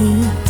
嗯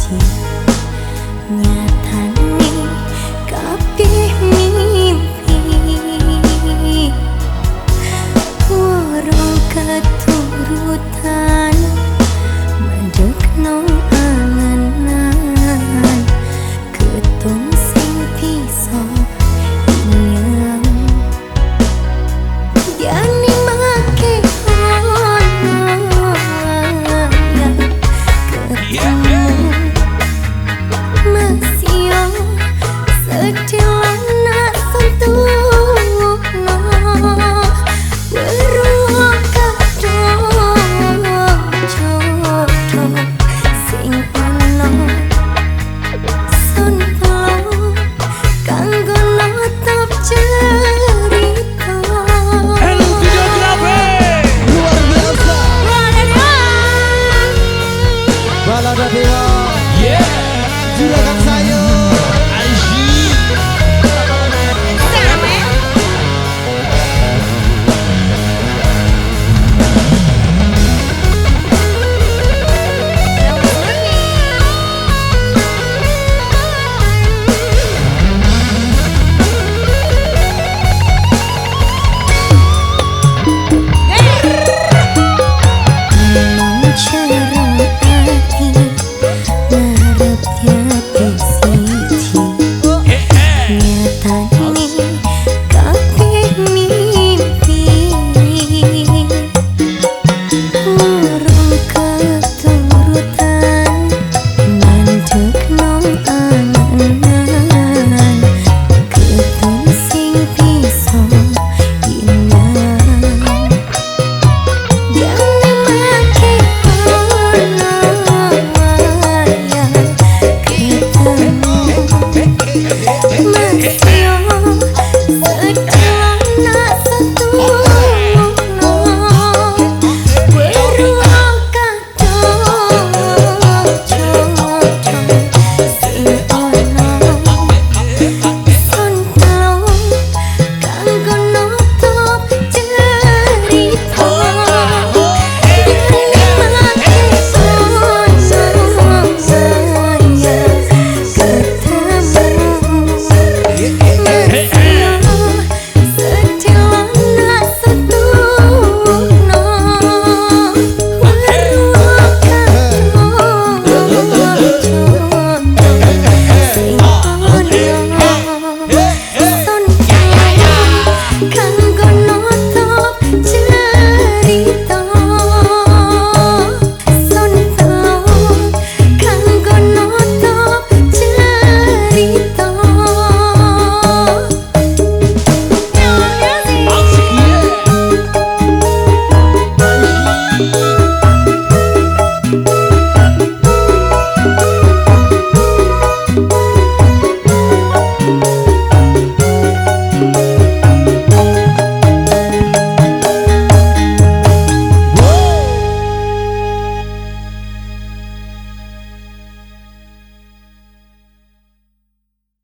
Yeah.